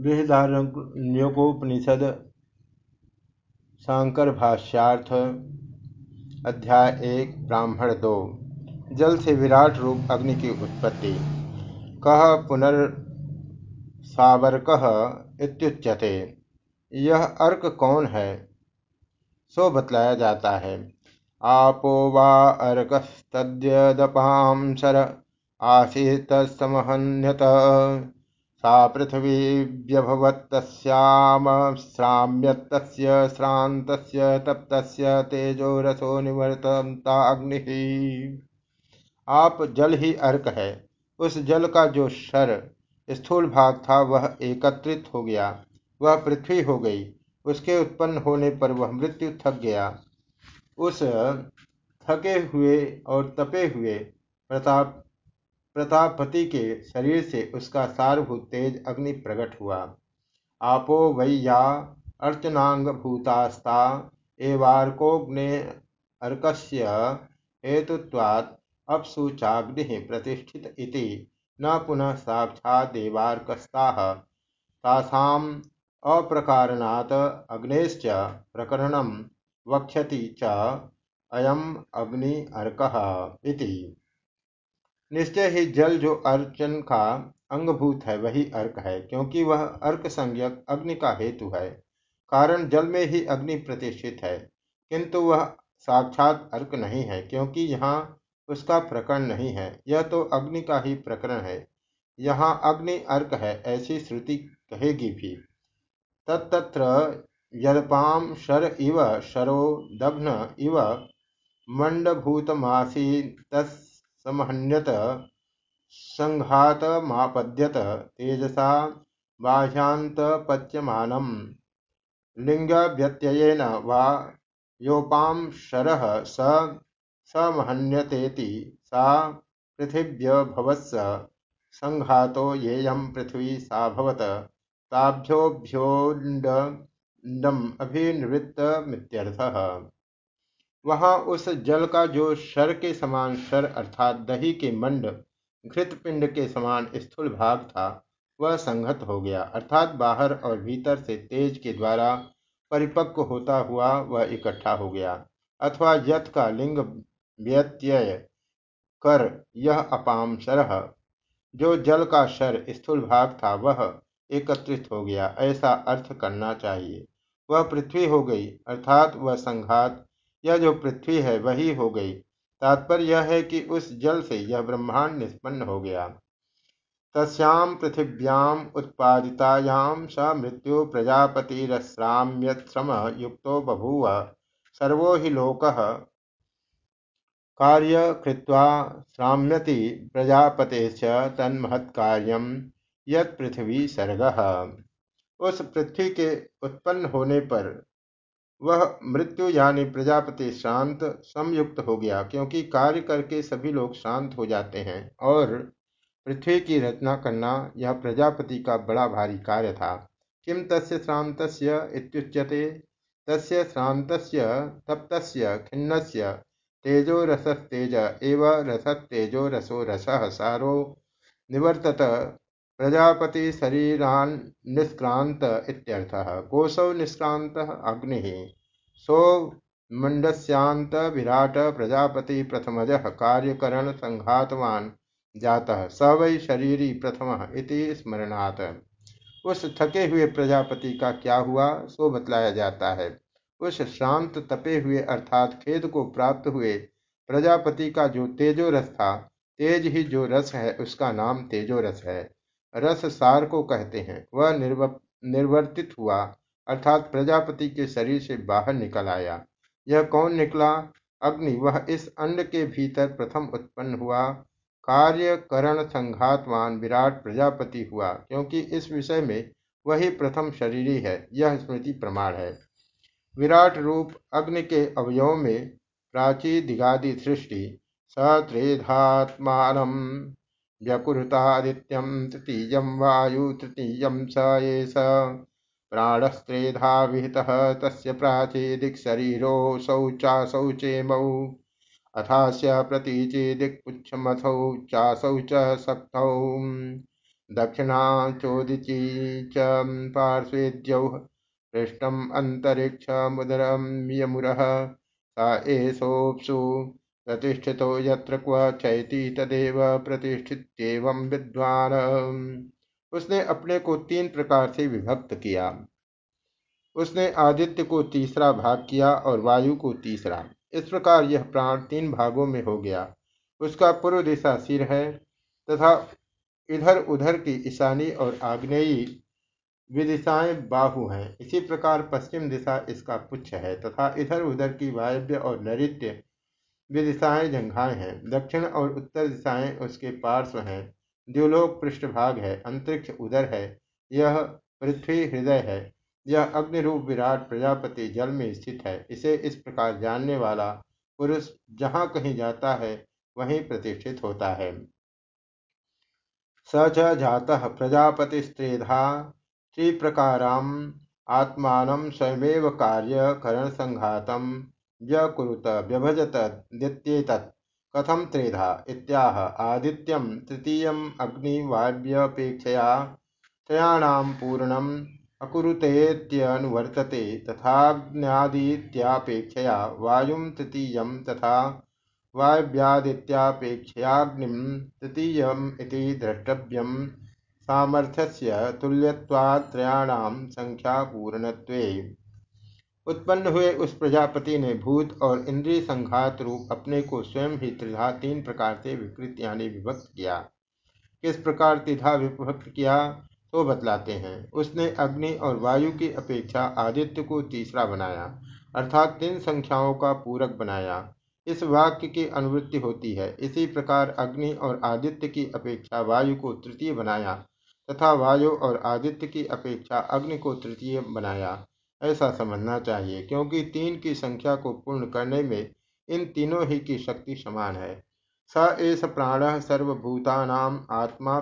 बृहदारण्यकोपनिषद शांकर भाष्यार्थ अध्याय एक, ब्राह्मण दो। जल से विराट रूप अग्नि की उत्पत्ति। कह पुनर्सावर्क इत्युच्यते। यह अर्क कौन है? सो बतलाया जाता है। आपो वा अर्कस्तद्यदपां सर आसीत समहन्यत। सा पृथ्वी व्यभवत्तस्यामश्राम्यत्तस्य श्रान्तस्य तप्तस्य तेजोरसो निवर्तन्ताग्निः आप जल ही अर्क है, उस जल का जो शर स्थूल भाग था, वह एकत्रित हो गया, वह पृथ्वी हो गई, उसके उत्पन्न होने पर वह मृत्यु थक गया। उस थके हुए और तपे हुए प्रताप प्रतापति के शरीर से उसका सारभूत तेज अग्नि प्रकट हुआ। आपो वैया अर्चनांग भूतास्ता एवार्कोग्ने अर्कस्य हेतुत्वात् अपसूचाग्नि प्रतिष्ठित इति न पुनः साक्षादेवार्कस्ताः। तासाम् अप्रकारणात् अग्नेश्च प्रकरणं वक्ष्यति च अयम अग्नि अर्कः इति। निश्चय ही जल जो अर्चन का अंगभूत है, वही अर्क है, क्योंकि वह अर्क संज्ञक अग्नि का हेतु है, कारण जल में ही अग्नि प्रतिष्ठित है। किंतु वह साक्षात अर्क नहीं है, क्योंकि यहाँ उसका प्रकरण नहीं है। यह तो अग्नि का ही प्रकरण है। यहाँ अग्नि अर्क है, ऐसी श्रुति कहेगी भी। तत्र यदपाम शर इव शरो दग्न इव मंडभूतमासी तस् समहन्यत संघातमापद्यत तेजसा बाह्यांतपच्यमानं लिङ्गव्यत्ययेन वा योपां शरः स समहन्यतेति सा पृथिव्यभवत्स। संघातो येयं पृथ्वी साभवत ताभ्योभ्योऽण्डम् अभिनिवृत्तमित्यर्थः। वहाँ उस जल का जो शर के समान शर अर्थात दही के मंड घृत पिंड के समान स्थूल भाग था, वह संहत हो गया। अर्थात बाहर और भीतर से तेज के द्वारा परिपक्व होता हुआ वह इकट्ठा हो गया। अथवा यथ का लिंग व्यत्यय कर यह अपाम शरह जो जल का शर स्थूल भाग था, वह एकत्रित हो गया। ऐसा अर्थ करना चाहिए। वह पृथ्वी हो गई। अर्थात वह संघात यह जो पृथ्वी है वही हो गई। तात्पर्य यह है कि उस जल से यह ब्रह्मांड निष्पन्न हो गया। तस्याम पृथिव्याम उत्पादितायाम स मृत्यु प्रजापतिरश्राम्यश्रम युक्तो बभूव। सर्वो हि लोक कार्य कृत्वा श्राम्यति प्रजापते तन्महत्कार्यम यत पृथ्वी सर्ग। उस पृथ्वी के उत्पन्न होने पर वह मृत्यु यानी प्रजापति शांत, संयुक्त हो गया क्योंकि कार्य करके सभी लोग शांत हो जाते हैं और पृथ्वी की रचना करना यह प्रजापति का बड़ा भारी कार्य था। किम तस्य श्रांत इत्युच्यते? तस्य श्रांत तप्तस्य, खिन्नस्य तेजो रसस्तेज एव रसस्तेजो रसो रस सारो निवर्तत प्रजापति शरीरान निष्क्रांत इत्यर्थः। कोशौ विराट प्रजापति प्रथमज कार्यकरण संघातवान जाता। स वै शरीरी प्रथम इति स्मरणात्। उस थके हुए प्रजापति का क्या हुआ, सो बतलाया जाता है। उस शांत तपे हुए अर्थात खेद को प्राप्त हुए प्रजापति का जो तेजो रस था, तेज ही जो रस है, उसका नाम तेजो रस है। रस सार को कहते हैं। वह निर्व, निर्वर्तित हुआ, अर्थात प्रजापति के शरीर से बाहर निकल आया। यह कौन निकला? अग्नि। वह इस अंड के भीतर प्रथम उत्पन्न हुआ। कार्य करण संघातवान विराट प्रजापति हुआ, क्योंकि इस विषय में वही प्रथम शरीरी है। यह स्मृति प्रमाण है। विराट रूप अग्नि के अवयव में प्राची दिगादि सृष्टि। सत्रेधात्मान व्यकुरुतादित्यं तृतीयं वायु, तृतीयं स एष प्राणस्त्रेधा विहितः, तस्य प्राचे दिक्शरीरोऽसौ चासौ चेमौ। अथास्य प्रतीचे दिक्पुच्छमथौ, चासौ च शक्तौ दक्षिणा चोदिची च पार्श्वेद्यौ अंतरिक्ष मुदरम यमुरः। सा एषोऽप्सु प्रतिष्ठितो यत्र क्व तदेव प्रतिष्ठित्येवं विद्वान। उसने अपने को तीन प्रकार से विभक्त किया। उसने आदित्य को तीसरा भाग किया और वायु को तीसरा। इस प्रकार यह प्राण तीन भागों में हो गया। उसका पूर्व दिशा सिर है तथा इधर उधर की ईशानी और आग्नेयी विदिशाएँ बाहु हैं। इसी प्रकार पश्चिम दिशा इसका पुच्छ है तथा इधर उधर की वायव्य और नैत्य विदिशाएँ जंघाएँ हैं, दक्षिण और उत्तर दिशाएँ उसके पार्श्व हैं द्युलोक पृष्ठभाग है, अंतरिक्ष उदर है, यह पृथ्वी हृदय है, यह अग्निरूप विराट प्रजापति जल में स्थित है, इसे इस प्रकार जानने वाला पुरुष जहाँ कहीं जाता है, वहीं प्रतिष्ठित होता है। स च जातः प्रजापतिस्त्रेधा त्रिप्रकाराम् आत्मानं स्वयमेव कार्यकरणसङ्घातं व्यकुरुत व्यभजत दित्येतत् कथम त्रेधा? इत्याह। आदित्यम तृतीयम् अग्निवाव्यपेक्षया त्रयाणां पूर्णम् अकुरुतेत्यनुवर्तते तथाग्न्यादित्यापेक्षया वायुं तृतीयं तथा वायव्यादित्यापेक्षयाग्निं तृतीयम् इति द्रष्टव्यं सामर्थ्यस्य तुल्यत्वात्रयाणां संख्यापूर्णत्वे। उत्पन्न हुए उस प्रजापति ने भूत और इंद्रिय संघात रूप अपने को स्वयं ही त्रिधा तीन प्रकार से विकृत यानी विभक्त किया। किस प्रकार त्रिधा विभक्त किया तो बतलाते हैं। उसने अग्नि और वायु की अपेक्षा आदित्य को तीसरा बनाया, अर्थात तीन संख्याओं का पूरक बनाया। इस वाक्य की अनुवृत्ति होती है। इसी प्रकार अग्नि और आदित्य की अपेक्षा वायु को तृतीय बनाया, तथा वायु और आदित्य की अपेक्षा अग्नि को तृतीय बनाया। ऐसा समझना चाहिए, क्योंकि तीन की संख्या को पूर्ण करने में इन तीनों ही की शक्ति समान है। स एष प्राण सर्वभूतानाम आत्मा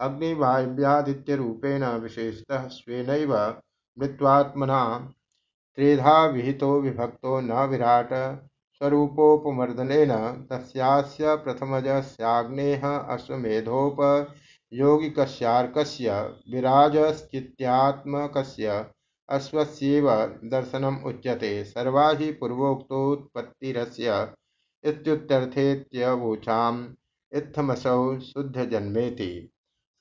अग्निवायव्यादित्यरूपेण विशेषतः स्वेनैव मृत्वात्मना त्रेधा विहितो विभक्तो न विराट स्वरूपोपमर्दनेन तस्यास्य प्रथमजस्याग्नेः अश्वमेधोपयोगिकस्यार्कस्य विराजश्चित्यात्मकस्य अश्वस्येव दर्शनम् उच्यते। सर्वा हि पूर्वोक्तोत्पत्तिरस्य इत्युत्तर्थेत्यवोचाम् इत्थमसौ शुद्धजन्मेति।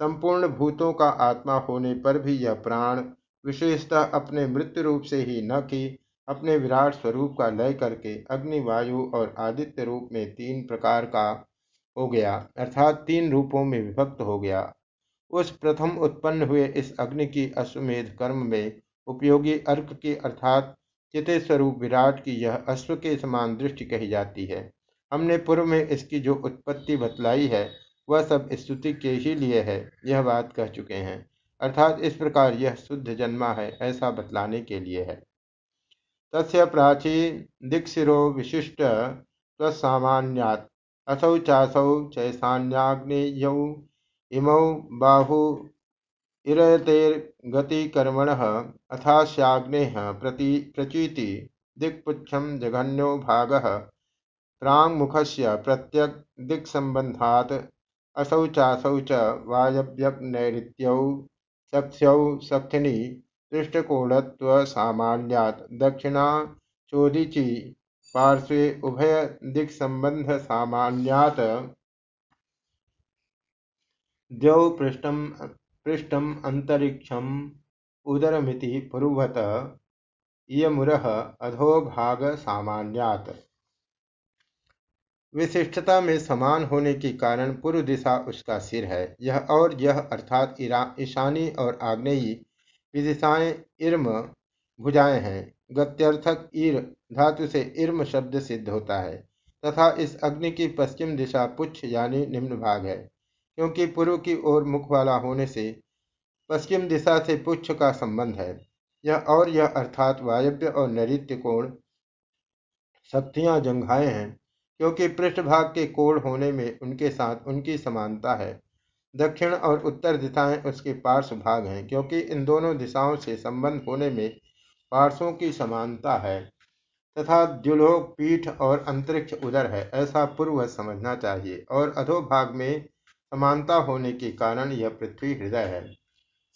संपूर्ण भूतों का आत्मा होने पर भी यह प्राण विशेषतः अपने मृत्यु रूप से ही न कि अपने विराट स्वरूप का लय करके अग्नि, वायु और आदित्य रूप में तीन प्रकार का हो गया, अर्थात तीन रूपों में विभक्त हो गया। उस प्रथम उत्पन्न हुए इस अग्नि की अश्वमेध कर्म में उपयोगी अर्क की अर्थात चिते स्वरूप विराट की यह अश्व के समान दृष्टि कही जाती है। हमने पूर्व में इसकी जो उत्पत्ति बतलाई है, वह सब स्तुति के ही लिए है, यह बात कह चुके हैं। अर्थात इस प्रकार यह शुद्ध जन्मा है, ऐसा बतलाने के लिए है। तस्य प्राची दिक्शिरो विशिष्ट तत्सामान्यात् असौ चासौ चैसान्याग्नेयौ इमौ बाहु इरतेर्गतिकर्मणः अथास्याग्नेः प्रति, प्रचीति दिक्पुच्छं जघन्यो भागः। प्राङ्मुखस्य प्रत्यक्, दिक्सम्बन्धात् असौ चासौ च वायव्यग्नैऋत्यौ सख्यौ सख्यनि पृष्ठकोणत्वसामान्यात् दक्षिणा चोदिची पार्श्वे उभय दिक्सम्बन्धसामान्यात्। द्यौ पृष्ठम पृष्ठम अंतरिक्षम उदरमिति पुरुवत अधोभाग सामान्यात् विशिष्टता में समान होने के कारण पूर्व दिशा उसका सिर है। यह और यह अर्थात ईशानी और आग्नेयी विदिशाएँ इर्म भुजाएँ हैं। गत्यर्थक ईर धातु से इर्म शब्द सिद्ध होता है तथा इस अग्नि की पश्चिम दिशा पुच्छ यानी निम्न भाग है। क्योंकि पूर्व की ओर मुख वाला होने से पश्चिम दिशा से पुच्छ का संबंध है। यह और यह अर्थात वायव्य और नैत्य कोण शक्तियाँ जंघाएँ हैं, क्योंकि पृष्ठभाग के कोण होने में उनके साथ उनकी समानता है। दक्षिण और उत्तर दिशाएँ उसके पार्श्व भाग हैं, क्योंकि इन दोनों दिशाओं से संबंध होने में पार्श्वों की समानता है, तथा द्युलोक पीठ और अंतरिक्ष उदर है, ऐसा पूर्व समझना चाहिए। और अधोभाग में समानता होने के कारण यह पृथ्वी हृदय है।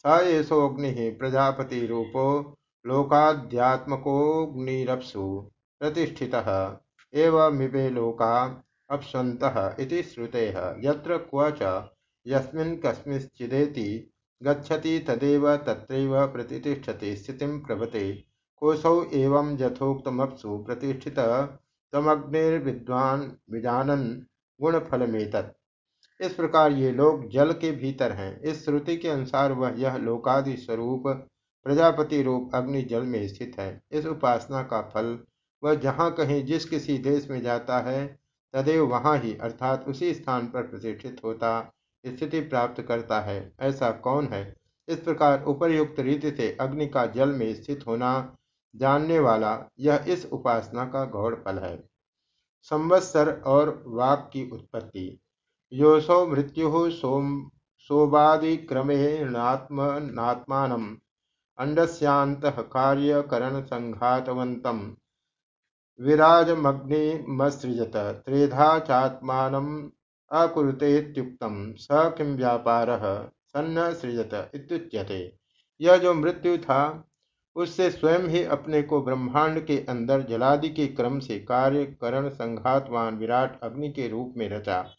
स एषोऽग्नि प्रजापति रूपो लोकाध्यात्मकोऽग्निरप्सु प्रतिष्ठितः एवमिवे लोका अप्स्वन्तः इति श्रुतेः। यत्र क्व च यस्मिन् कस्मिंश्चिदेति गच्छति तदेव तत्रैव प्रतिष्ठते, स्थितिं प्रभते कोशौ एवं यथोक्तमप्सु प्रतिष्ठित तमग्निर्विद्वान विजानन गुणफलमेतत्। इस प्रकार ये लोग जल के भीतर हैं। इस श्रुति के अनुसार वह यह लोकादि स्वरूप, प्रजापति रूप अग्नि जल में स्थित है। इस उपासना का फल वह जहाँ कहीं जिस किसी देश में जाता है, तदेव वहाँ ही अर्थात उसी स्थान पर प्रतिष्ठित होता, स्थिति प्राप्त करता है। ऐसा कौन है? इस प्रकार उपरयुक्त रीति से अग्नि का जल में स्थित होना जानने वाला यह इस उपासना का गौड़ फल है। संवत्सर और वाक की उत्पत्ति। योसो मृत्यु सोम सोबादिक्रमेणात्मनात्मान अंडस्यांत कार्यकरण संघातवंतम विराजमग्निमसृजत त्रेधा चात्मानम स किम व्यापार सन्न सृजत इत्युच्यते। यह जो मृत्यु था, उससे स्वयं ही अपने को ब्रह्मांड के अंदर जलादि के क्रम से कार्य करण संघातवान विराट अग्नि के रूप में रचा।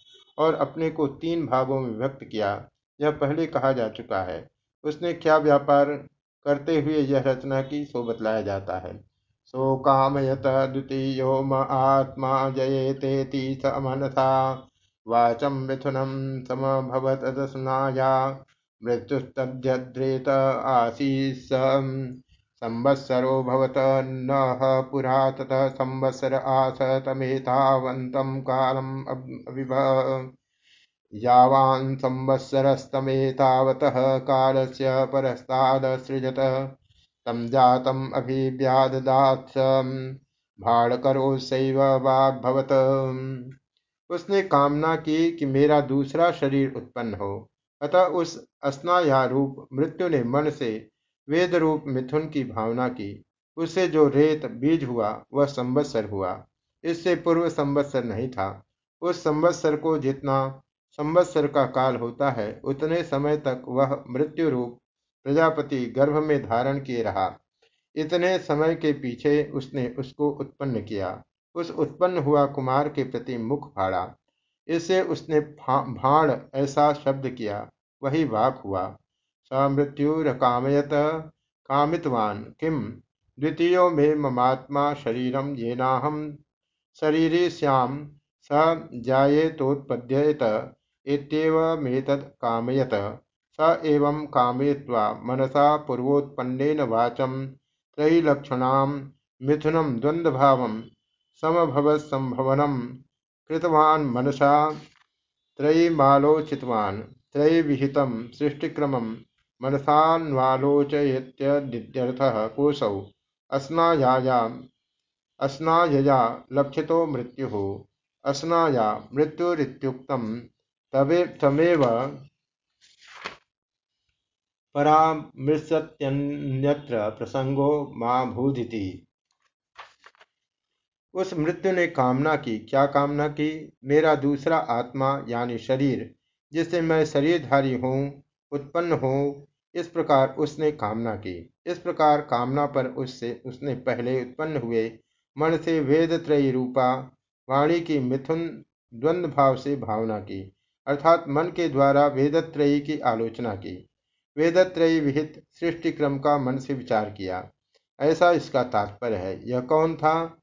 और अपने को तीन भागों में व्यक्त किया। यह पहले कहा जा चुका है। उसने क्या व्यापार करते हुए यह रचना की, सो बतलाया जाता है। सो कामयत द्वितीयो आत्मा जयेतेति स मनसा वाचं मिथुनं समभवतदस्नाया मृत्युस्तद्यद्रेत आसीत् संवत्सरो पुरा ततः संवत्सर आस तमेतावन्तं कालम् अविभ यावान् संवत्सरस्तमेतावतः कालस्य परस्तादसृजत तं जातम् अभिव्याददात् भाड़करोसैव वाग्भवत्। उसने कामना की कि मेरा दूसरा शरीर उत्पन्न हो। अतः उस स्नायारूप मृत्यु ने मन से वेद रूप मिथुन की भावना की उससे जो रेत, बीज हुआ, वह संवत्सर हुआ। इससे पूर्व संवत्सर नहीं था। उस संवत्सर को जितना संवत्सर का काल होता है, उतने समय तक वह मृत्यु रूप प्रजापति गर्भ में धारण किए रहा। इतने समय के पीछे उसने उसको उत्पन्न किया। उस उत्पन्न हुआ कुमार के प्रति मुख फाड़ा। इससे उसने भाण ऐसा शब्द किया, वही वाक हुआ। स मृत्युरकामयत कामितवान किम द्वितीय में ममात्मा शरीरम येनाहम शरीरी श्याम स जायेतोत्पद्येत इत्येवमेतत् कामयत। स एवं कामयित्वा मनसा पूर्वोत्पन्नेन वाचं त्रयीलक्षणां मिथुनं द्वन्द्वभावं समभवत्संभवनं कृतवान् मनसा त्रयीमालोचितवान् त्रयीविहितं सृष्टिक्रमं मनसान्वालोचयत्यर्थः कोशौ अस्नायायाम् अस्नायया लक्षितो मृत्युः। अस्नाया मृत्युरित्युक्तं तवे, तमेव परामृशत्यन्यत्र प्रसंगो मा भूदिति। उस मृत्यु ने कामना की। क्या कामना की? मेरा दूसरा आत्मा यानी शरीर, जिससे मैं शरीरधारी हूँ, उत्पन्न हो इस प्रकार उसने कामना की। इस प्रकार कामना पर उससे, उसने पहले उत्पन्न हुए मन से वेद त्रयी रूपा वाणी की मिथुन द्वंद्व भाव से भावना की, अर्थात मन के द्वारा वेदत्रयी की आलोचना की। वेदत्रयी विहित सृष्टि क्रम का मन से विचार किया। ऐसा इसका तात्पर्य है। यह कौन था?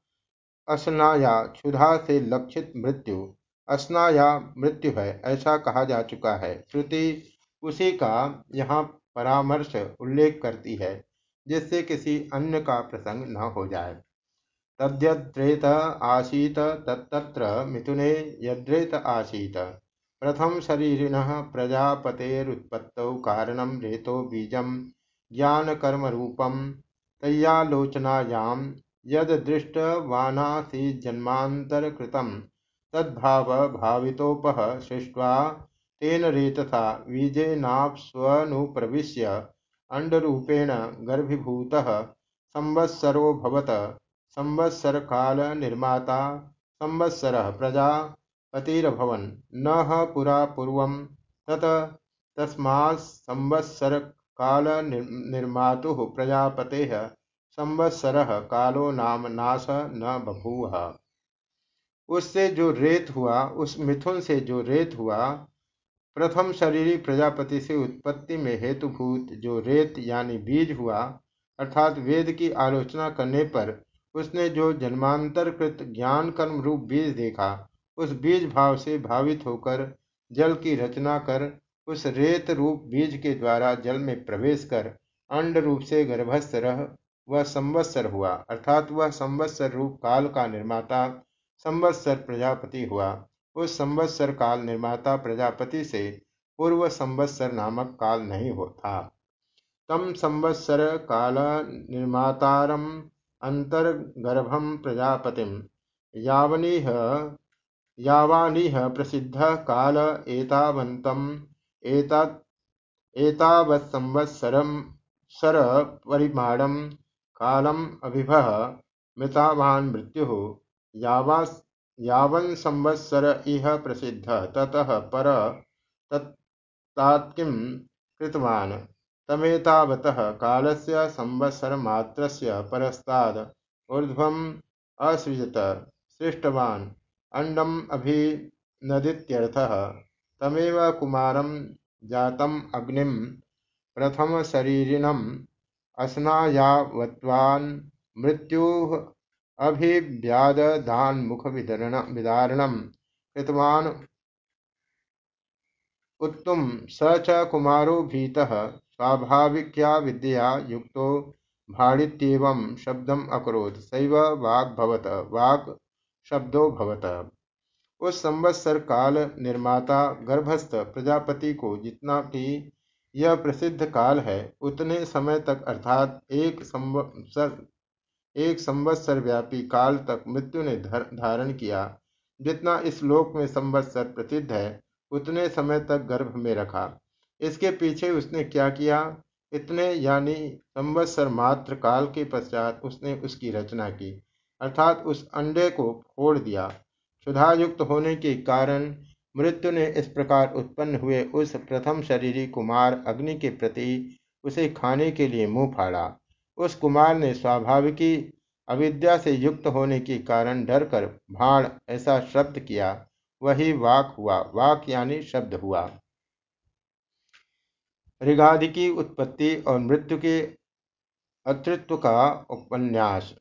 असनाया, क्षुधा से लक्षित मृत्यु। असनाया मृत्यु है, ऐसा कहा जा चुका है। श्रुति, उसी का यहाँ परामर्श उल्लेख करती है, जिससे किसी अन्य का प्रसंग न हो जाए। तद्यद्रेत आसीत तत्र मिथुने यद्रेत आसीत। प्रथम शरीरिण प्रजापतेरुत्पत्तौ कारणम रेतो बीज बीजम ज्ञानकर्मरूपम तय्यालोचनायां यदृष्टवानासीज्जन्मान्तरकृतं तद्भावभावितोपः सृष्ट्वा तेन रेतसा बीजेनाप्स्वनुप्रविश्य अण्डरूपेण गर्भीभूतः संवत्सरोऽभवत्, संवत्सरकालनिर्माता, संवत्सरः प्रजापतिरभवन् न पुरा पूर्वं तत संवत्सर काल निर्मातु प्रजापते संवत्सर कालो नाम नाश न बभूव। उससे जो रेत हुआ, उस मिथुन से जो रेत हुआ प्रथम शरीरी प्रजापति से उत्पत्ति में हेतुभूत जो रेत यानी बीज हुआ, अर्थात वेद की आलोचना करने पर उसने जो जन्मांतरकृत ज्ञान कर्म रूप बीज देखा, उस बीज भाव से भावित होकर जल की रचना कर, उस रेत रूप बीज के द्वारा जल में प्रवेश कर, अंड रूप से गर्भस्थ रह, वह संवत्सर हुआ, अर्थात वह संवत्सर रूप काल का निर्माता, संवत्सर प्रजापति हुआ। उस संवत्सर काल निर्माता प्रजापति से पूर्व संवत्सर नामक काल नहीं होता। तम संवत्सर काल निर्मातारम अंतर्गर्भम प्रजापति। यावनीह, यावानिह प्रसिद्ध काल एतावन्तम एतावत्संवत्सरम सर परिमाणम कालम अभिभः, मृतावान मृत्यु यावा यावन संवत्सर इह प्रसिद्ध, ततः पर तत्तात्किं कृतवान्। तमेतावतः कालस्य संवत्सरमात्रस्य परस्ताद् ऊर्ध्वम् असृजत, सृष्टवान्। अंडम अभिनदीत्यर्थः, तमेव जातम अग्निम प्रथम शरीरिणम असनायावत्वान् मृत्यु अभिव्यादधान्मुख विदारणम कृतवान् उत्तुम स च कुमारो भीतः स्वाभाविक्या विद्या युक्तो भाडित्येवं शब्दम अकरोत्। सैव वाग्भवत वाक् शब्दो भवत। उस संवत्सर काल निर्माता गर्भस्थ प्रजापति को जितना कि यह प्रसिद्ध काल है, उतने समय तक अर्थात एक संवत्सर एक संवत्सर व्यापी काल तक मृत्यु ने धारण किया, जितना इस लोक में संवत्सर प्रसिद्ध है, उतने समय तक गर्भ में रखा। इसके पीछे उसने क्या किया? इतने यानी संवत्सर मात्र काल के पश्चात उसने उसकी रचना की, अर्थात उस अंडे को फोड़ दिया। क्षुधायुक्त होने के कारण मृत्यु ने इस प्रकार उत्पन्न हुए उस प्रथम शरीरी कुमार अग्नि के प्रति उसे खाने के लिए मुँह फाड़ा। उस कुमार ने स्वाभाविकी अविद्या से युक्त होने के कारण डर कर भाड़ ऐसा शब्द किया। वही वाक हुआ। वाक यानी शब्द हुआ। ऋगादि की उत्पत्ति और मृत्यु के अतृत्व का उपन्यास।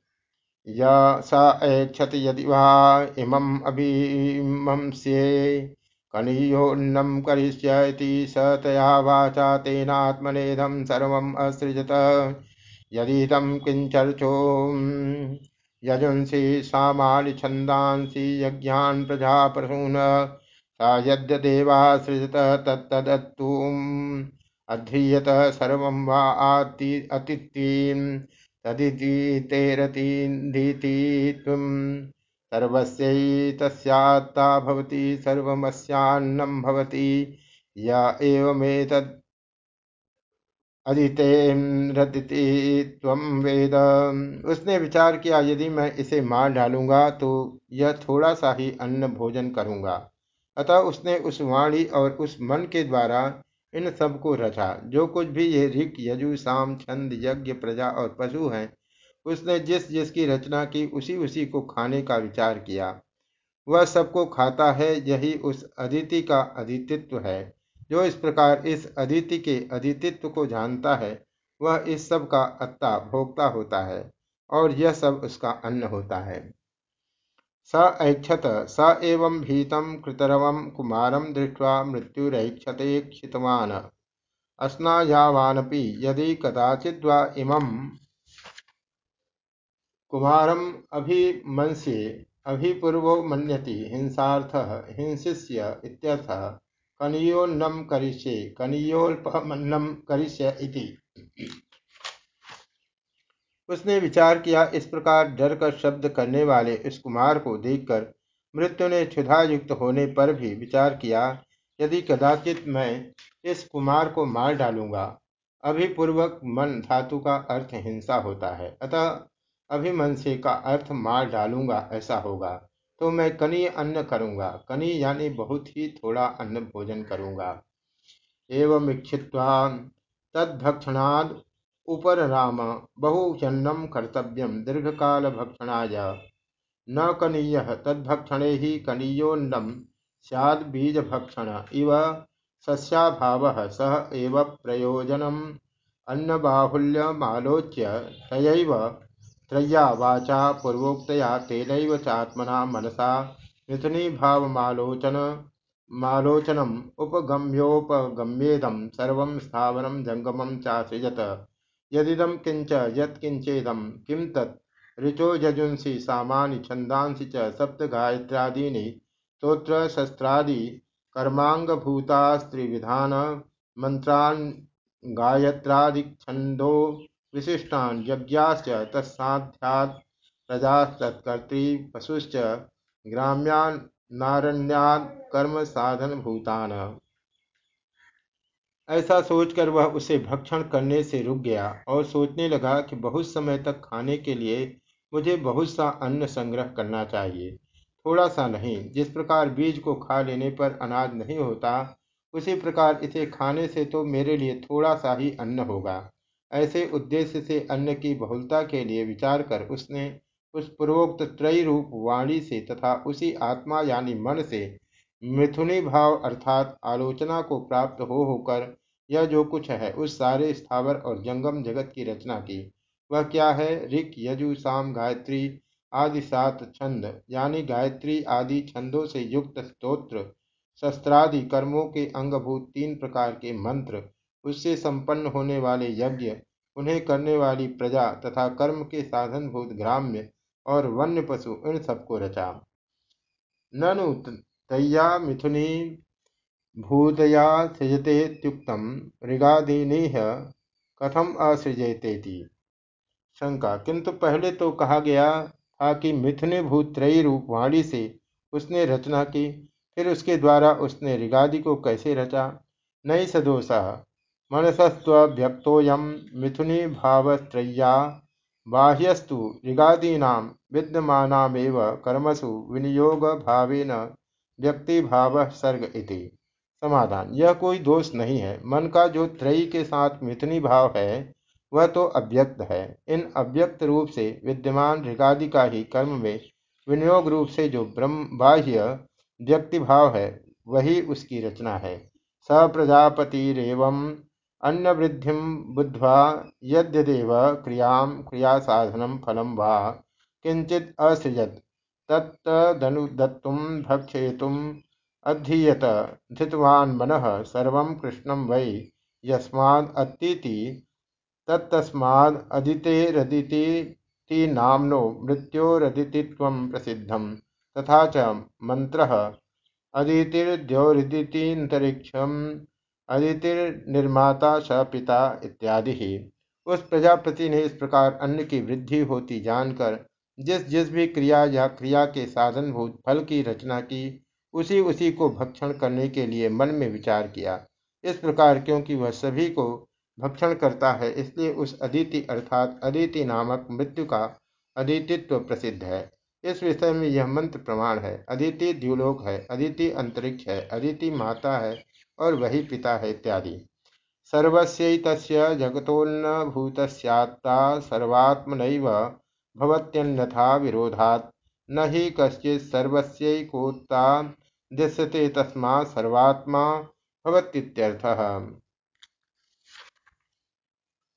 या सा ऐक्षत यदि वा इमम् अभिमंस्ये कनीयोन्नं करिष्यति स तया वाचा तेनात्मनेदं सर्वम् असृजत। यदिदं किञ्चर्चो यजुंसि सामानि छन्दांसि यज्ञान् प्रजापसून् सा यद्यदेवासृजत तत्तदत्तुम्। अध्रियत सर्वं वा तदितीतेरतीन्धीति त्वं सर्वस्यैतस्यात्ता भवति, सर्वमस्यान्नं भवति। य एवमेतद् त्वं वेद। उसने विचार किया, यदि मैं इसे मार डालूँगा तो यह थोड़ा सा ही अन्न भोजन करूँगा। अतः उसने उस वाणी और उस मन के द्वारा इन सबको रचा। जो कुछ भी ये ऋक, यजु, साम, छंद, यज्ञ, प्रजा और पशु हैं, उसने जिस जिसकी रचना की, उसी उसी को खाने का विचार किया। वह सबको खाता है, यही उस अदिति का अदितित्व है। जो इस प्रकार इस अदिति के अदितित्व को जानता है, वह इस सब का अत्ता भोक्ता होता है और यह सब उसका अन्न होता है। स ऐक्षत स एवं भीतं कृतरवं कुमारं दृष्ट्वा मृत्युरैक्षते क्षितवान्। अस्नायावानपि यदि कदाचिद्वा इमं कुमारम् अभिमंस्ये, अभिपूर्वो मन्यति हिंसार्थः, हिंसिष्य इत्यर्थः। कनीयोन्नं करिष्ये, कनीयोल्पमन्नं करिष्य इति। उसने विचार किया, इस प्रकार डर कर शब्द करने वाले इस कुमार को देखकर मृत्यु ने क्षुधा युक्त होने पर भी विचार किया, यदि कदाचित मैं इस कुमार को मार डालूँगा, अभिपूर्वक मन धातु का अर्थ हिंसा होता है, अतः अभिमनसे का अर्थ मार डालूँगा, ऐसा होगा। तो मैं कनी अन्न करूँगा, कनी यानी बहुत ही थोड़ा अन्न भोजन करूँगा। एवं एवमीक्षित्वा तद्भक्षणाद् उपरराम बहुजन्म कर्तव्यम दीर्घकाल भक्षणाय न कनीय, तद्भक्षणे ही कनीयोन्नम सैद बीजभक्षण इव सस्याभावः सह एव प्रयोजनम्। अन्नबाहुल्यमालोच्य तयैव त्रय्या वाचा पूर्वोक्तया तेनैव चात्मना मनसा मिथुनीभावमालोचन मालोचनम् उपगम्योपगम्येदं सर्वं स्थावरं जङ्गमं चासृजत यदिदं किञ्च यत्किञ्चेदं किं तत्? ऋचो यजुंसि सामानि छन्दांसि च सप्तगायत्रादीनि, स्तोत्रशस्त्रादि, कर्माङ्गभूतास्त्रिविधान, मन्त्रान् गायत्रादिछन्दो विशिष्टान् यज्ञाश्च तत्साध्यात् प्रजास्तत्कर्त्री पशुश्च भूतान ऐसा सोचकर वह उसे भक्षण करने से रुक गया और सोचने लगा कि बहुत समय तक खाने के लिए मुझे बहुत सा अन्न संग्रह करना चाहिए। थोड़ा सा नहीं, जिस प्रकार बीज को खा लेने पर अनाज नहीं होता, उसी प्रकार इसे खाने से तो मेरे लिए थोड़ा सा ही अन्न होगा। ऐसे उद्देश्य से अन्न की बहुलता के लिए विचार कर उसने उस पूर्वोक्त त्रय रूप वाणी से तथा उसी आत्मा यानी मन से मिथुनी भाव अर्थात आलोचना को प्राप्त हो होकर यह जो कुछ है उस सारे स्थावर और जंगम जगत की रचना की। वह क्या है? ऋक, यजु, साम, गायत्री आदि सात छंद, यानी गायत्री आदि छंदों से युक्त स्तोत्र, शस्त्रादि कर्मों के अंगभूत तीन प्रकार के मंत्र उससे संपन्न होने वाले यज्ञ, उन्हें करने वाली प्रजा तथा कर्म के साधनभूत ग्राम्य और वन्य पशु इन सबको रचा। ननु तैया मिथुनी भूतया सृजतेत्युक्तम ऋगादीनिह कथम असृजेतेति शंका, किंतु पहले तो कहा गया था कि मिथुने भूत त्रयी रूप वाणी से उसने रचना की, फिर उसके द्वारा उसने ऋगादि को कैसे रचा? नई सदोषा। मनसस्त्वभ्यक्तोऽयं मिथुनीभावस्त्रय्या बाह्यस्तु ऋगादीनां विद्यमानामेव कर्मसु विनियोगभावेन व्यक्तिभावः सर्ग इति। समाधान। यह कोई दोष नहीं है। मन का जो त्रयी के साथ मिथुनी भाव है, वह तो अव्यक्त है। इन अव्यक्त रूप से विद्यमान ऋगादि का ही कर्म में विनियोग रूप से जो ब्रह्म, बाह्य व्यक्ति भाव है, वही उसकी रचना है। स प्रजापतिरेवं अन्नवृद्धि बुद्ध्वा यद्यदेव क्रियाँ क्रियासाधनं फलं वा किञ्चित् असृजत्। तत्तदनुदत्तुं भक्षेतुम् अधीयत, धृतवान् मनः सर्वं कृष्णं वै। यस्मादत्तीति तत्तस्माददितेरदिति नाम्नो मृत्योरदितित्वं प्रसिद्धं। तथा च मन्त्रः, अदितिर्द्यौरिदितीन्तरिक्षम् अदितिर्निर्माता स पिता इत्यादि ही। उस प्रजापति ने इस प्रकार अन्न की वृद्धि होती जानकर, जिस जिस भी क्रिया या क्रिया के साधनभूत फल की रचना की, उसी उसी को भक्षण करने के लिए मन में विचार किया। इस प्रकार क्योंकि वह सभी को भक्षण करता है, इसलिए उस अदिति अर्थात अदिति नामक मृत्यु का अदितित्व प्रसिद्ध है। इस विषय में यह मंत्र प्रमाण है। अदिति द्युलोक है, अदिति अंतरिक्ष है, अदिति माता है और वही पिता है इत्यादि। सर्वस्यैत जगतोन्नभूतस्यात्ता सर्वात्मनैव भवत्यन्यथा विरोधात्। न ही कश्चित् सर्वस्यैकोत्ता दृश्यते तस्मा सर्वात्मा भवतीत्यर्थः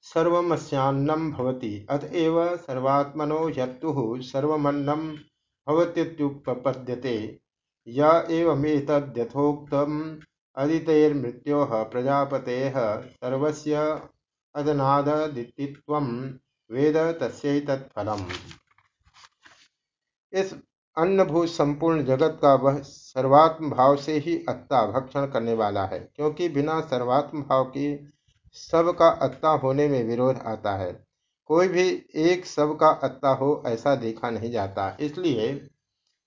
सर्वमस्यान्नं भवति। अतएव सर्वात्मनो यत्तुः सर्वमन्नं भवतीत्युपपद्यते य एवमेतद्यथोक्तम् अदितेर्मृत्योः प्रजापतेः सर्वस्य वेद तस्यैतत्फलम्। इस अन्नभूत संपूर्ण जगत का वह सर्वात्म भाव से ही अत्ता भक्षण करने वाला है, क्योंकि बिना सर्वात्म भाव की सब का अत्ता होने में विरोध आता है। कोई भी एक सब का अत्ता हो ऐसा देखा नहीं जाता, इसलिए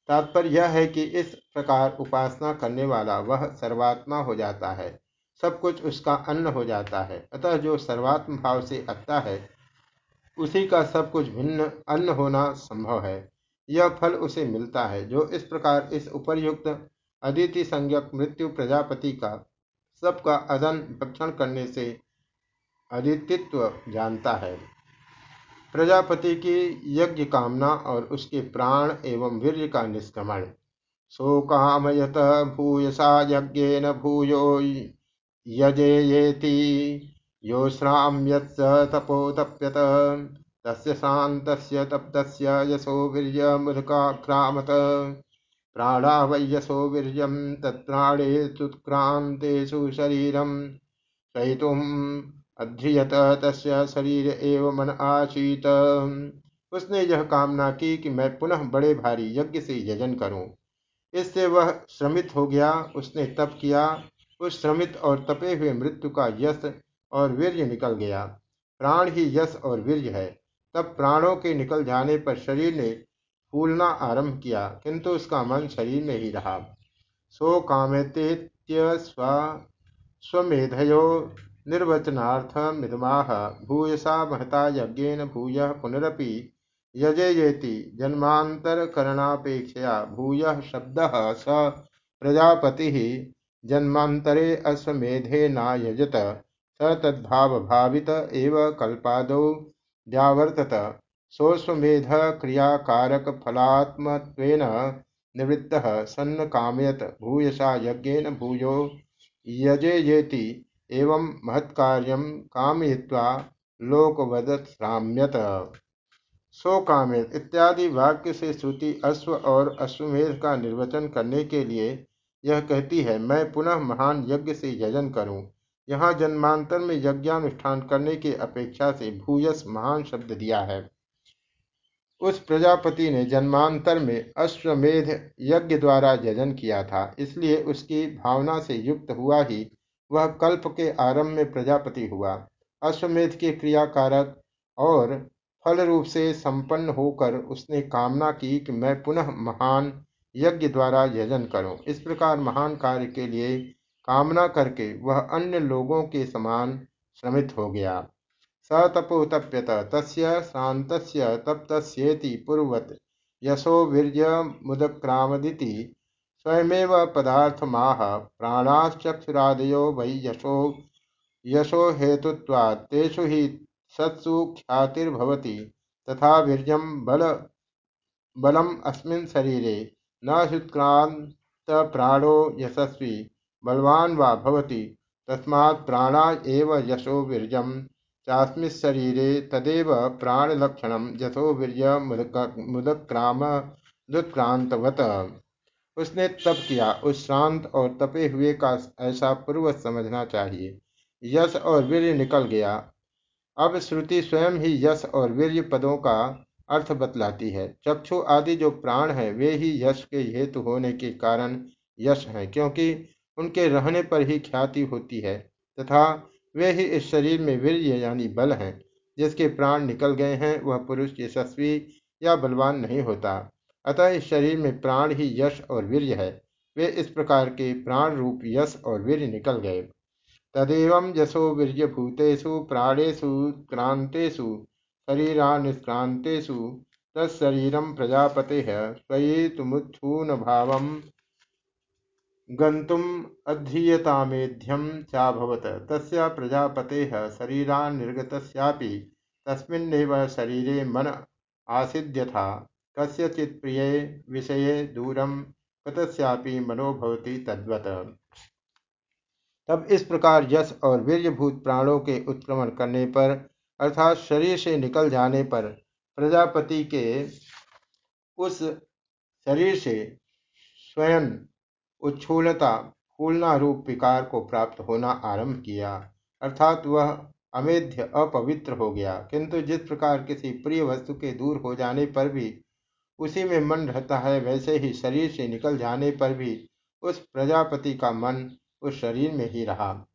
तात्पर्य यह है कि इस प्रकार उपासना करने वाला वह सर्वात्मा हो जाता है। सब कुछ उसका अन्न हो जाता है। अतः जो सर्वात्म भाव से अत्ता है, उसी का सब कुछ भिन्न अन्न होना संभव है। यह फल उसे मिलता है, जो इस प्रकार इस उपरयुक्त अदिति संज्ञक मृत्यु प्रजापति का, सबका अदन भक्षण करने से अदितित्व जानता है। प्रजापति की यज्ञ कामना और उसके प्राण एवं वीर्य का निष्क्रमण। सो कामयत भूयसा यज्ञेन भूयो यजेयेति, यो श्राम्यत् तपोतप्यत। तस्य शान्तस्य तप्तस्य यशो वीर्यमुदकाक्रामत प्राणा वै यशो वीर्यं तत्प्राणेषुत्क्रान्तेषु शरीरं। सहितुम् अध्रियत तस्य शरीर एव मन आशीत उसने यह कामना की कि मैं पुनः बड़े भारी यज्ञ से यजन करूँ। इससे वह श्रमित हो गया, उसने तप किया, उस श्रमित और तपे हुए मृत्यु का यश और वीर्य निकल गया। प्राण ही यश और वीर्य है। तब प्राणों के निकल जाने पर शरीर ने फूलना आरंभ किया, किंतु उसका मन शरीर में ही रहा। सो कामेत्य स्व, स्वमेधयो निर्वचनार्थमिदमाह भूयसा महता यज्ञेन भूय पुनरपि यजेयेति जन्मान्तरकरणापेक्षया भूय शब्द स प्रजापति जन्मांतरे अश्वमेधेनायजत स तद्भावभावित एव कल्पादौ व्यावर्तत। सोऽश्वमेध क्रियाकारक फलात्मत्वेन निवृत्तः सन्न कामयत भूयसा यज्ञेन भूयो यजेयेति एवं महत्कार्यम कामयित्वा सो कामित इत्यादि वाक्य से श्रुति अश्व और अश्वमेध का निर्वचन करने के लिए यह कहती है, मैं पुनः महान यज्ञ से यजन करूँ। यहाँ जन्मांतर में यज्ञानुष्ठान करने की अपेक्षा से भूयस महान शब्द दिया है। उस प्रजापति ने जन्मांतर में अश्वमेध यज्ञ द्वारा यजन किया था, इसलिए उसकी भावना से युक्त हुआ ही वह कल्प के आरंभ में प्रजापति हुआ। अश्वमेध के क्रियाकारक और फल रूप से संपन्न होकर उसने कामना की कि मैं पुनः महान यज्ञ द्वारा यजन करूँ। इस प्रकार महान कार्य के लिए कामना करके वह अन्य लोगों के समान श्रमित हो गया। स तपोतप्यत, तस्य शान्तस्य तप्तस्येति पूर्वत यशो वीर्य मुदक्रामदिति स्वयमेव पदार्थमाह प्राणाश्चक्षुरादयो वै यशो यशो हेतुत्वात् तेषु हि सत्सु ख्यातिर्भवति, तथा वीर्यं बल, बलम अस्मिन् शरीरे, न प्राणो यशस्वी, बलवान वा भवति, तस्मात् प्राणा एव यशो वीर्यं चास्मिशरीरे तदेव प्राणलक्षणं यशो वीर्य मुदक्राम दुत्क्रांतवत उसने तप किया। उस शांत और तपे हुए का ऐसा पूर्व समझना चाहिए। यश और वीर्य निकल गया। अब श्रुति स्वयं ही यश और वीर्य पदों का अर्थ बतलाती है। चक्षु आदि जो प्राण है, वे ही यश के हेतु होने के कारण यश हैं, क्योंकि उनके रहने पर ही ख्याति होती है, तथा वे ही इस शरीर में वीर्य यानी बल हैं, जिसके प्राण निकल गए हैं, वह पुरुष यशस्वी या बलवान नहीं होता। अतः इस शरीर में प्राण ही यश और वीर्य है। वे इस प्रकार के प्राण रूप यश और वीर्य निकल गए। तदेव यशो वीर्यभूतेषु, प्राणेषु, क्रांतेषु, शरीरानिष्क्रांतेषु, तत्शरीरं प्रजापतेः स्वयितुमुत्थूनभावं गन्तुम् अध्रियतामेध्यं चाभवत। तस्य प्रजापतेः शरीरान्निर्गतस्यापि तस्मिन्नेव शरीरे मन आसीद्यथा। कस्यचित् प्रिये विषये दूरं कतस्यापि मनो भवति तद्वत्। तब इस प्रकार यश और वीर्यभूत प्राणों के उत्क्रमण करने पर, अर्थात शरीर से निकल जाने पर, प्रजापति के उस शरीर से स्वयं उच्छूलता, फूलना रूप विकार को प्राप्त होना आरंभ किया। अर्थात वह अमेध्य अपवित्र हो गया, किंतु जिस प्रकार किसी प्रिय वस्तु के दूर हो जाने पर भी उसी में मन रहता है, वैसे ही शरीर से निकल जाने पर भी उस प्रजापति का मन उस शरीर में ही रहा।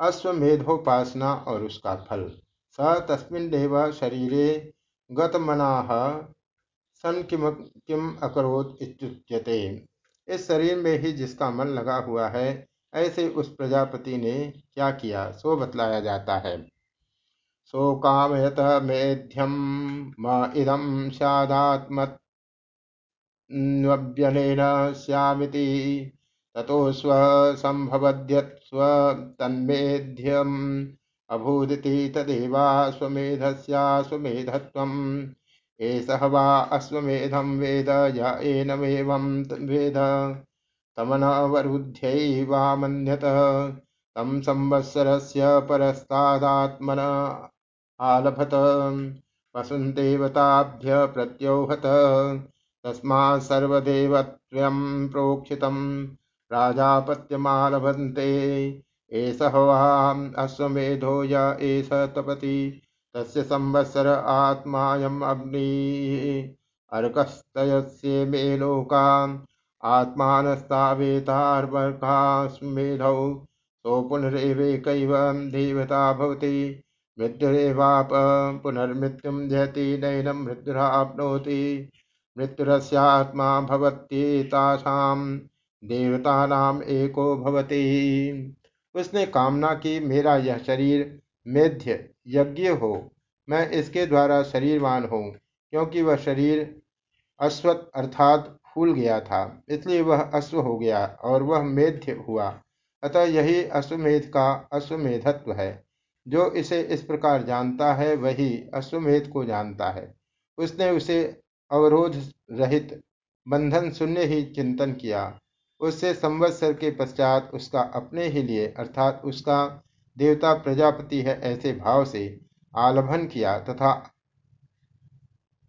अश्वमेधोपासना और उसका फल। स तस्मिन्नेव शरीरे गतमनाह सन किम किम अकरोत इत्युच्यते। इस शरीर में ही जिसका मन लगा हुआ है, ऐसे उस प्रजापति ने क्या किया? सो बतलाया जाता है। सो कामयत मेध्यम म इदम सदात्मव्यनेन श्यामिति ततो स्वसंभवद्यत्स्व तन्मेध्यम् अभूदिति तदेवाश्वमेधस्याश्वमेधत्वम् एष वा अश्वमेधं वेद य एनमेवं वेद तमनवरुध्यैवामन्यत तं संवत्सरस्य परस्तादात्मन आलभत। वसुन्देवताभ्य प्रत्योहत। तस्मात् सर्वदेवत्वं प्रोक्षितं। राजापत्यमालभन्ते। एष हवाम् अश्वमेधो य एष तपति। तस्य संवत्सर आत्मायम् अग्निः। अर्कस्तयस्य मे लोकान् आत्मानस्तावेतार्वर्कास्मेधौ सो पुनरेवैकैव देवता भवति। मृत्युरेवाप पुनर्मृत्युं जयति, नैनं मृत्युराप्नोति। मृत्युरस्यात्मा भवत्येतासां, देवतानाम एको भवति। उसने कामना की, मेरा यह शरीर मेध्य यज्ञ हो, मैं इसके द्वारा शरीरवान हूँ, क्योंकि वह शरीर अश्वत अर्थात फूल गया था, इसलिए वह अश्व हो गया और वह मेध्य हुआ। अतः यही अश्वमेध का अश्वमेधत्व है। जो इसे इस प्रकार जानता है, वही अश्वमेध को जानता है। उसने उसे अवरोध रहित बंधन शून्य ही चिंतन किया। उससे संवत्सर के पश्चात उसका अपने ही लिए, अर्थात उसका देवता प्रजापति है ऐसे भाव से आलभन किया तथा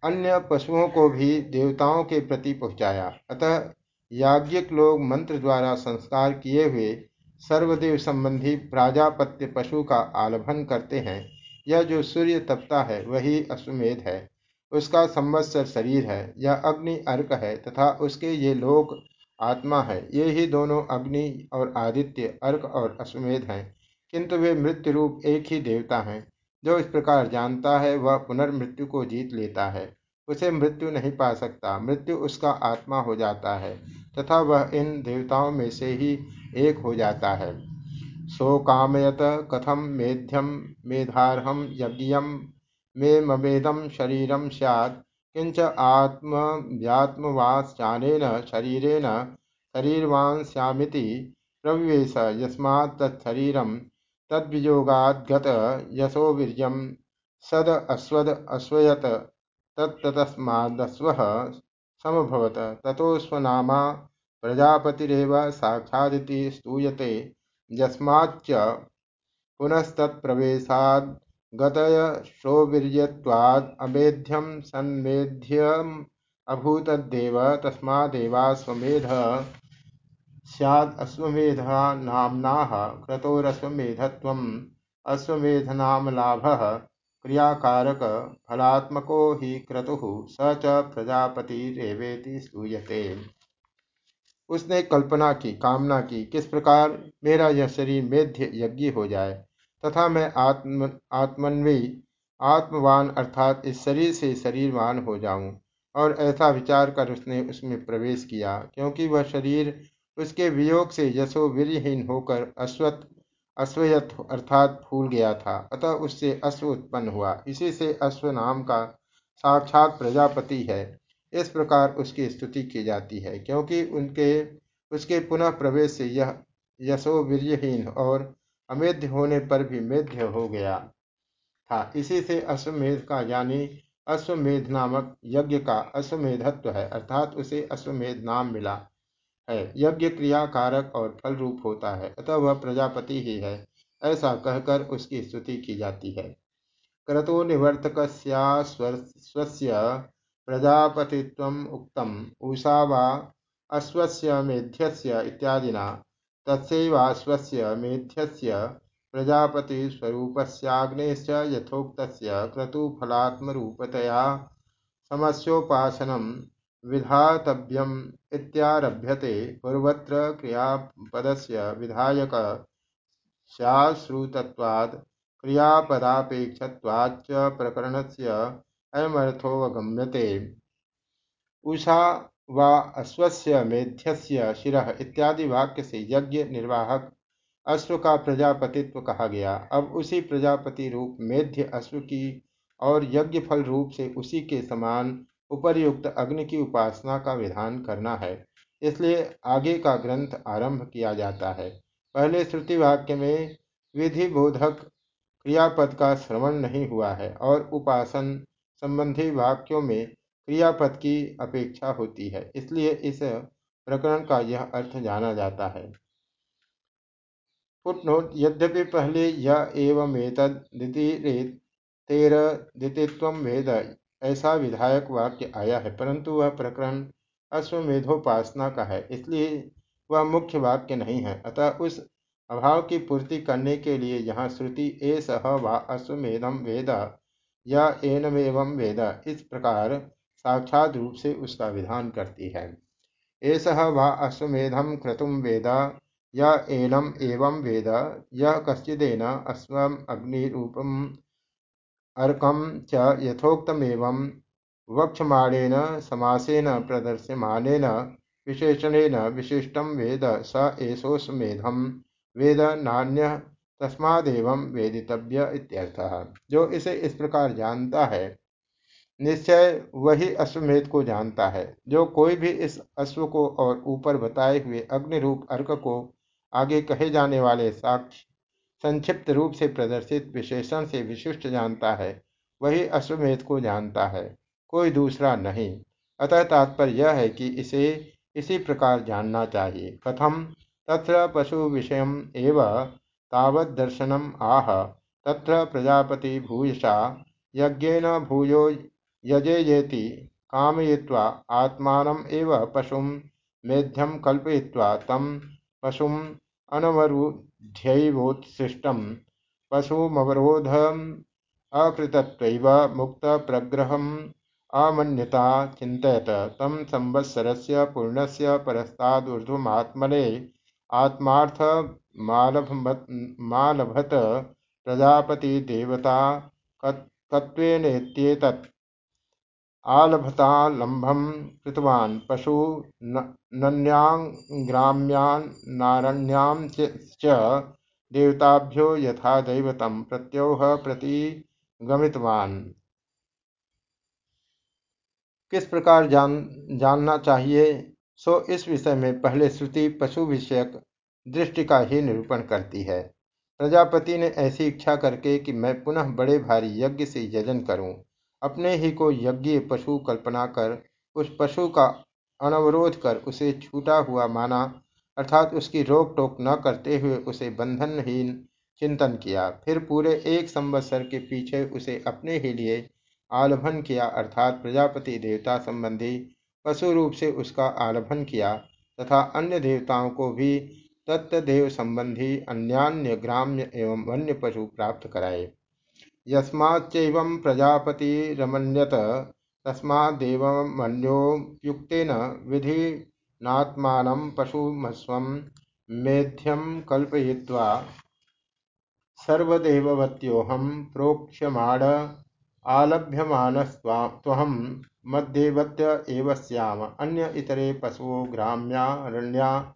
अन्य पशुओं को भी देवताओं के प्रति पहुँचाया। अतः याज्ञिक लोग मंत्र द्वारा संस्कार किए हुए सर्वदेव संबंधी प्राजापत्य पशु का आलभन करते हैं। यह जो सूर्य तपता है, वही अश्वमेध है। उसका संवत्सर शरीर है, यह अग्नि अर्क है तथा उसके ये लोक आत्मा है। ये ही दोनों अग्नि और आदित्य, अर्क और अश्वमेध हैं। किंतु वे मृत्यु रूप एक ही देवता हैं। जो इस प्रकार जानता है, वह पुनर्मृत्यु को जीत लेता है। उसे मृत्यु नहीं पा सकता। मृत्यु उसका आत्मा हो जाता है तथा वह इन देवताओं में से ही एक हो जाता है। सो कामयत कथम मेध्यम मेधारहम यज्ञ मे ममेदम शरीरम सैत् किंच आत्मव्यात्मवाश्चानेन शरीरेण शरीरवांस्यामिति प्रविवेश यस्मात् तत्शरीरं तद्वियोगाद्गत यशोवीर्यं सद अस्वद अस्वयत तत्तस्मादस्वः समभवत। ततोस्वनामा प्रजापतिरेव साक्षादिति स्तूयते। यस्माच्च पुनस्तत्प्रवेशाद् गतयशोवीर्यवाद अमेध्यम सन्मेध्यम अभूतदेव तस्मादेवाश्वमेध सैदश्वमेधा नामना क्रतोरश्वमेधत्वम् अश्वमेधनामलाभः क्रियाकारक फलात्मको हि क्रतुः स च प्रजापतिरेवेति स्तूयते। उसने कल्पना की, कामना की, किस प्रकार मेरा यह शरीर मेध्य यज्ञ हो जाए तथा मैं आत्म, आत्मन्वी, आत्मवान अर्थात इस शरीर से शरीरवान हो जाऊँ। और ऐसा विचार कर उसने उसमें प्रवेश किया, क्योंकि वह शरीर उसके वियोग से यशो वीरहीन होकर अश्वत, अश्वयत अर्थात फूल गया था, अतः उससे अश्व उत्पन्न हुआ। इसी से अश्व नाम का साक्षात प्रजापति है। इस प्रकार उसकी स्तुति की जाती है, क्योंकि उनके, उसके पुनः प्रवेश से यह यशो वीरहीन और अमेध्य होने पर भी मेध्य हो गया था। इसी से अश्वमेध का यानी अश्वमेध नामक यज्ञ का अश्वमेधत्व है, अर्थात उसे अश्वमेध नाम मिला है। यज्ञ क्रिया कारक और फल रूप होता है, अतः वह प्रजापति ही है, ऐसा कहकर उसकी स्तुति की जाती है। क्रतो निवर्तक स्वस्य प्रजापतित्वम् उक्तम। उषा वा अश्वस्य मेध्यस्य इत्यादिना। तस्वाश्वस्य मेध्यस्य प्रजापतिस्वरूपस्याग्नेश्च यथोक्तस्य क्रतुफलात्मरूपतया समस्योपासनं विधातव्यम् इत्यारभ्यते पूर्वत्र क्रियापदस्य विधायक स्याश्रुतत्वात् क्रियापदापेक्षत्वाच्च प्रकरणस्य अयमर्थोऽवगम्यते उषा व अश्वस्य मेध्यस्य शिरः इत्यादि वाक्य से यज्ञ निर्वाहक अश्व का प्रजापतित्व कहा गया। अब उसी प्रजापति रूप मेध्य अश्व की और यज्ञ फल रूप से उसी के समान उपर्युक्त अग्नि की उपासना का विधान करना है। इसलिए आगे का ग्रंथ आरंभ किया जाता है। पहले श्रुति वाक्य में विधि बोधक क्रियापद का श्रवण नहीं हुआ है और उपासन संबंधी वाक्यों में क्रियापद की अपेक्षा होती है, इसलिए इस प्रकरण का यह अर्थ जाना जाता है। फुटनोट, यद्यपि पहले यह एवं तेर दितित्व वेद, ऐसा विधायक वाक्य आया है, परंतु वह प्रकरण अश्वमेधोपासना का है, इसलिए वह मुख्य वाक्य नहीं है। अतः उस अभाव की पूर्ति करने के लिए यहाँ श्रुति ए सह व अश्वमेधम वेद या एनमेवं वेद। इस प्रकार साक्षात रूप से उसका विधान करती है। एष व अश्वमेधम क्रतुम वेद। य एनम एवं वेद। यह कश्चिदेन अश्वम अग्निरूपम अर्कम च यथोक्तमेवं वक्षमाणेन, समासेन प्रदर्श्यमानेन विशेषणेन विशिष्टम वेद। स एषोस्मेधम वेद नान्य तस्मादेवं वेदितव्य इत्यर्थः। जो इसे इस प्रकार जानता है, निश्चय वही अश्वमेध को जानता है। जो कोई भी इस अश्व को और ऊपर बताए हुए अग्नि रूप अर्क को आगे कहे जाने वाले साक्ष्य संक्षिप्त रूप से प्रदर्शित, विशेषण से विशिष्ट जानता है, वही अश्वमेध को जानता है। कोई दूसरा नहीं। अतः तात्पर्य यह है कि इसे इसी प्रकार जानना चाहिए। कथम तत्र पशु विषय एवं तावद आह। तत्र प्रजापति भूयसा यज्ञेन भूयो यजेयेति कामयित्वा आत्मानम् एव पशुं मेध्यं कल्पयित्वा तं पशुम् अनवरुध्यैवोत्सृष्टं पशुमवरोधम् अकृतत्वैव मुक्तप्रग्रहम् अमन्यता चिन्तयत। तं संवत्सरस्य पूर्णस्य परस्तादूर्ध्वमात्मने आत्मार्थमालभत प्रजापतिदेवता कत्वेनेत्येतत्। आलभतालम्भं कृतवान् पशु च देवताभ्यो यथा दैवतं प्रत्योह प्रतिगमितवान्। किस प्रकार जान, जानना चाहिए? सो इस विषय में पहले श्रुति पशु विषयक दृष्टि का ही निरूपण करती है। प्रजापति ने ऐसी इच्छा करके कि मैं पुनः बड़े भारी यज्ञ से यजन करूँ। अपने ही को यज्ञ पशु कल्पना कर, उस पशु का अनवरोध कर उसे छूटा हुआ माना, अर्थात उसकी रोक टोक न करते हुए उसे बंधनहीन चिंतन किया। फिर पूरे एक संवत्सर के पीछे उसे अपने ही लिए आलभन किया, अर्थात प्रजापति देवता संबंधी पशु रूप से उसका आलभन किया, तथा अन्य देवताओं को भी तत्देव संबंधी अन्यान्य, ग्राम्य एवं वन्य पशु प्राप्त कराए। यस्माच्चैवं प्रजापतिरमन्यत तस्मादेवमन्योयुक्तेन विधिनात्मानं पशुमस्वं मेध्यं कल्पयित्वा सर्वदेववत्योऽहं प्रोक्ष्यमाण आलभ्यमानस्त्वहं मध्येवत्य एव अन्य इतरे पशवो ग्राम्यारण्या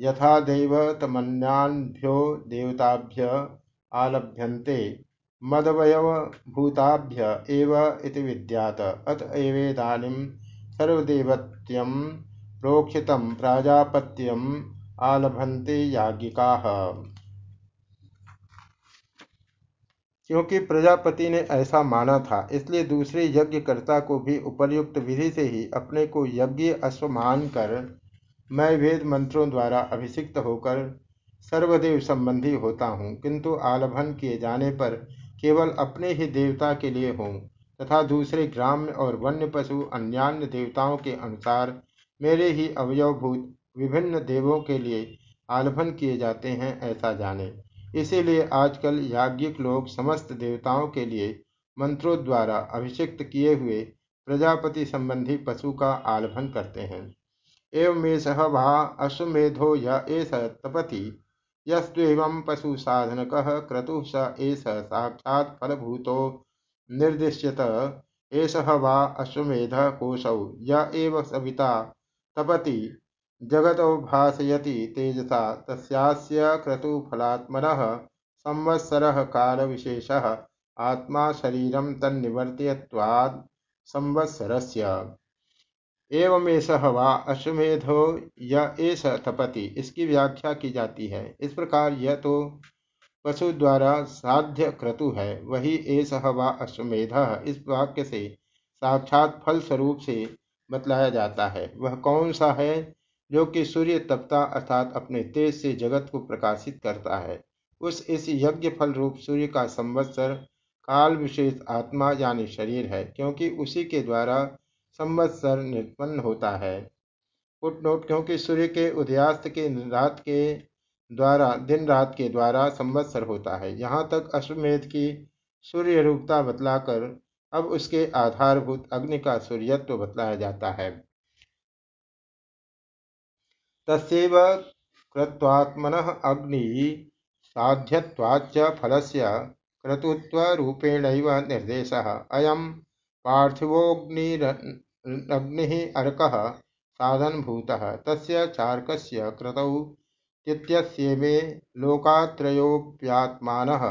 यथा दैवतमन्यान्भ्यो देवताभ्य आलभ्यन्ते। मदवयवभूताभ्य एव इति विद्यात। अत एवेदानीं सर्वदेवत्यं प्रोक्षितं प्राजापत्यम् आलभन्ते याज्ञिकाः। क्योंकि प्रजापति ने ऐसा माना था, इसलिए दूसरे यज्ञकर्ता को भी उपर्युक्त विधि से ही अपने को यज्ञ अश्व मान कर मैं वेद मंत्रों द्वारा अभिषिक्त होकर सर्वदेव संबंधी होता हूँ, किंतु आलभन किए जाने पर केवल अपने ही देवता के लिए हों, तथा दूसरे ग्राम्य और वन्य पशु अन्यान्य देवताओं के अनुसार मेरे ही अवयवभूत विभिन्न देवों के लिए आलभन किए जाते हैं ऐसा जाने। इसीलिए आजकल याज्ञिक लोग समस्त देवताओं के लिए मंत्रों द्वारा अभिषिक्त किए हुए प्रजापति संबंधी पशु का आलभन करते हैं। एवं वहा अश्वमेधो या एस तपति। यस्वेवं पशुसाधनक क्रतुः स एष साक्षात् फलभूतो। निर्दिश्यत एष वा अश्वमेध कोशौ य एव सविता तपति। जगतो भासयति तेजसा तस्यास्य क्रतुफलात्मनः संवत्सरः कालविशेषः। आत्मा शरीरं तन्निवर्तयत्वात् संवत्सरस्य। एवमेश वा अश्वमेधो यश तपति। इसकी व्याख्या की जाती है। इस प्रकार यह तो पशु द्वारा साध्य क्रतु है। वही एस व अश्वमेध इस वाक्य से साक्षात फल स्वरूप से बतलाया जाता है। वह कौन सा है जो कि सूर्य तपता अर्थात अपने तेज से जगत को प्रकाशित करता है? उस इस यज्ञ फल रूप सूर्य का संवत्सर काल विशेष आत्मा यानी शरीर है, क्योंकि उसी के द्वारा संवत्सर निष्पन्न होता है। फुटनोट, क्योंकि सूर्य के उदयास्त के रात के द्वारा, दिन रात के द्वारा संवत्सर होता है। यहाँ तक अश्वमेध की सूर्य रूपता बतलाकर, अब उसके आधारभूत अग्नि का सूर्यत्व बतलाया जाता है। तस्व कृत्वात्मन अग्नि साध्यवाच्च फलस्य क्रतुत्वरूपेण निर्देश। अयम पार्थिवोग्निरग्नि अर्क साधनभूत। तस्य चार्कस्य क्रतौ इत्यस्येमे लोकात्रयोऽप्यात्मानः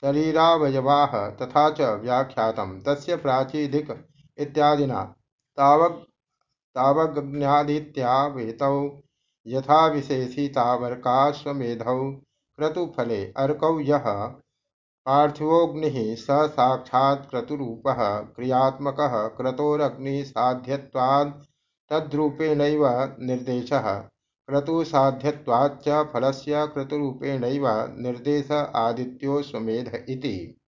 शरीरावयवाः तथा च व्याख्यातं तस्य प्राचीदिक इत्यादिना। तावग् तावग्ज्ञादित्यावेतौ यथा विशेषितावर्काश्वमेधौ क्रतुफले अर्कौ यः पार्थिवोऽग्निः स साक्षात् क्रतुरूपः क्रियात्मकः क्रतोरग्निसाध्यत्वात् तद्रूपेणैव निर्देशः। क्रतुसाध्यवाच्च फलस्य क्रतुरूपेणैव निर्देश आदित्योश्वमेध इति।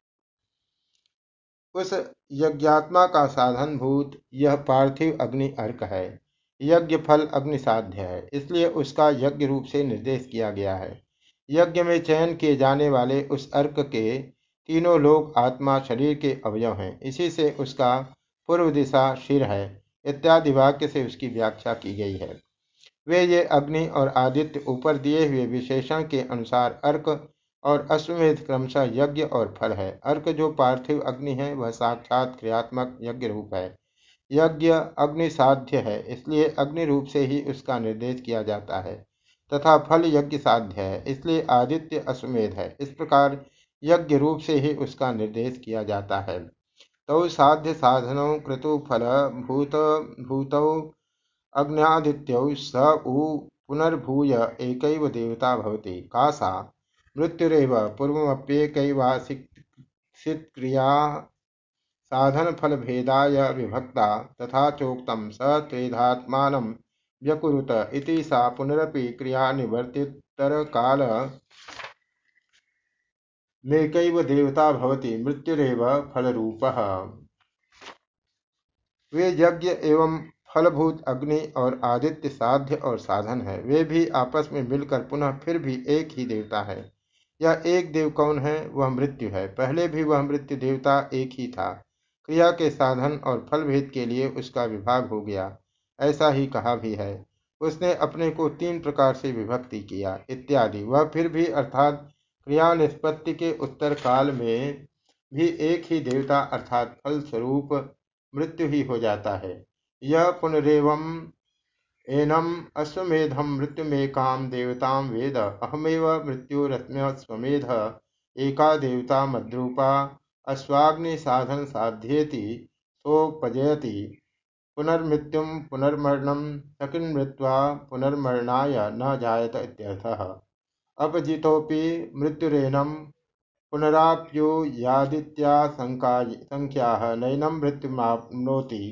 उस यज्ञात्मा का साधन भूत यह पार्थिव अग्नि अर्क है। यज्ञ फल अग्नि साध्य है, इसलिए उसका यज्ञ रूप से निर्देश किया गया है। यज्ञ में चयन किए जाने वाले उस अर्क के तीनों लोग आत्मा शरीर के अवयव हैं। इसी से उसका पूर्व दिशा शिर है, इत्यादि वाक्य से उसकी व्याख्या की गई है। वे ये अग्नि और आदित्य ऊपर दिए हुए विशेषण के अनुसार अर्क और अश्वमेध क्रमशः यज्ञ और फल है। अर्क जो पार्थिव अग्नि है, वह साक्षात क्रियात्मक यज्ञ रूप है। यज्ञ अग्नि साध्य है, इसलिए अग्नि रूप से ही उसका निर्देश किया जाता है। तथा फल यज्ञ साध्य है, इसलिए आदित्य अश्वमेध है। इस प्रकार यज्ञ रूप से ही उसका निर्देश किया जाता है। तो साध्य साधनों क्रतु फल भूत, भूतौ अग्निदित्यौ स उ पुनर्भूय एक देवता भवति। का सा? मृत्युरव पूर्वमप्येकैवासिक्रिया साधनफलभेदाय विभक्ता तथा चोक्त स व्यकुरुत इति सा पुनरपि क्रियानिवर्तितरकाल मेकैव देवता भवति मृत्युरेव फलरूपः। वे यज्ञ एवं फलभूत अग्नि और आदित्य साध्य और साधन है। वे भी आपस में मिलकर पुनः फिर भी एक ही देवता है। यह एक देव कौन है? वह मृत्यु है। पहले भी वह मृत्यु देवता एक ही था। क्रिया के साधन और फल भेद के लिए उसका विभाग हो गया। ऐसा ही कहा भी है। उसने अपने को तीन प्रकार से विभक्ति किया, इत्यादि। वह फिर भी, अर्थात क्रिया निष्पत्ति के उत्तर काल में भी एक ही देवता, अर्थात फल स्वरूप मृत्यु ही हो जाता है। यह पुनरेवम एनम अश्वमेधम मृत्युमेकाम देवता वेद। अहमेव मृत्युरत्म्यस्वमेध एका देवता मद्रूपा अश्वाग्नि साधन साध्येति सोपजयति। पुनर्मृत्युम पुनर्मरणम सकिन्मृत्वा पुनर्मरणाय न जायत इत्यर्थः। अपजितोपि मृत्युरेनम पुनराप्यो यादित्या संख्या नैनम मृत्युमाप्नोति।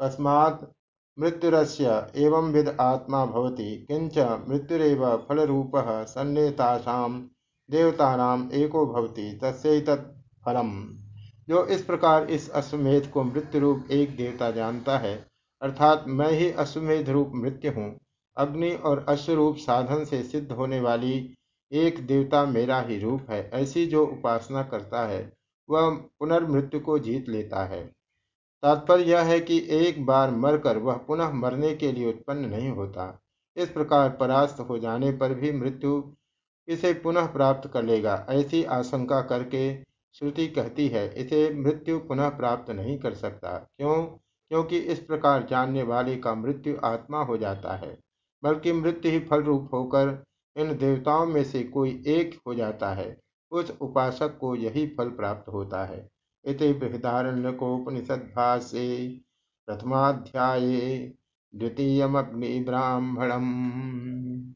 कस्मात् मृत्युरस्य एवंविद आत्मा भवति किंच मृत्युरेव फलरूपः सन्नेतासां देवतानाम एको भवति फलम। जो इस प्रकार इस अश्वमेध को मृत्यु रूप एक देवता जानता है अर्थात मैं ही अश्वमेध रूप मृत्यु हूँ। अग्नि और अश्वरूप साधन से सिद्ध होने वाली एक देवता मेरा ही रूप है। ऐसी जो उपासना करता है, वह पुनर्मृत्यु को जीत लेता है। तात्पर्य यह है कि एक बार मरकर वह पुनः मरने के लिए उत्पन्न नहीं होता। इस प्रकार परास्त हो जाने पर भी मृत्यु इसे पुनः प्राप्त कर लेगा। ऐसी आशंका करके श्रुति कहती है, इसे मृत्यु पुनः प्राप्त नहीं कर सकता। क्यों? क्योंकि इस प्रकार जानने वाले का मृत्यु आत्मा हो जाता है, बल्कि मृत्यु ही फल रूप होकर इन देवताओं में से कोई एक हो जाता है। उस उपासक को यही फल प्राप्त होता है। इति प्रथमाध्याये द्वितीयमग्नि ब्राह्मणम्